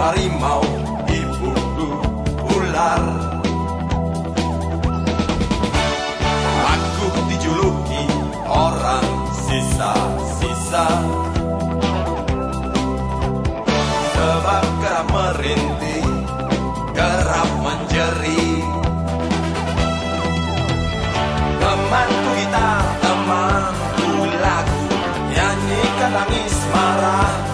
harimau diburu ular. Aku dijuluki orang sisa-sisa. Sebab kerap merintih, kerap menjerit temanku kita temanku lagu nyanyikan tangis marah.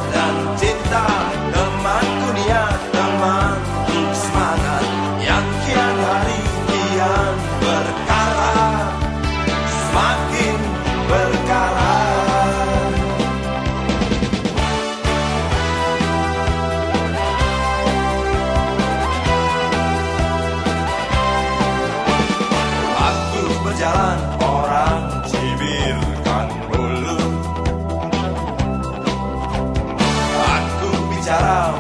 dulu Aku bicara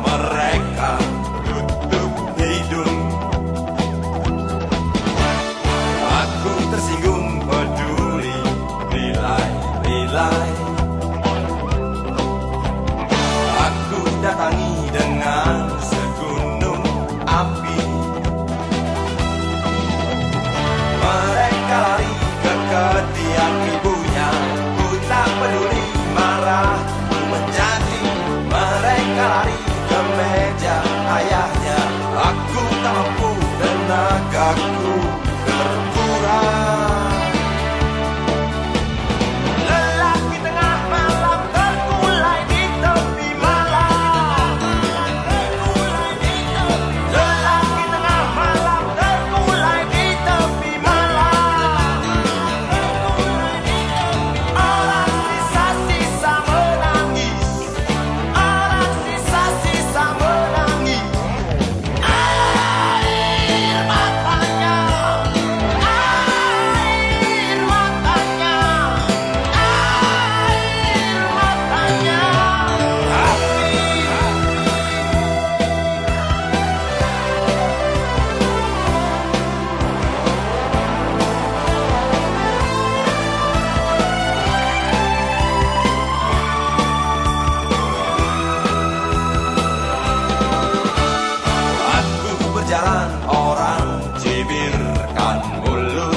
bibirkan bulu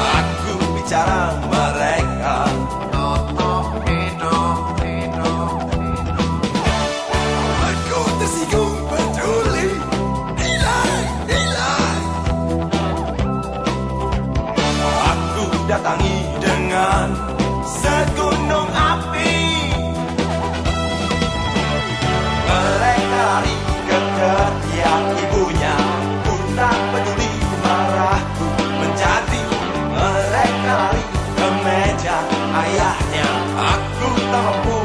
Aku bicara mereka. Aku tersinggung peduli. Hilang, hilang. Aku datangi dengan wajah ayahnya Aku tak mampu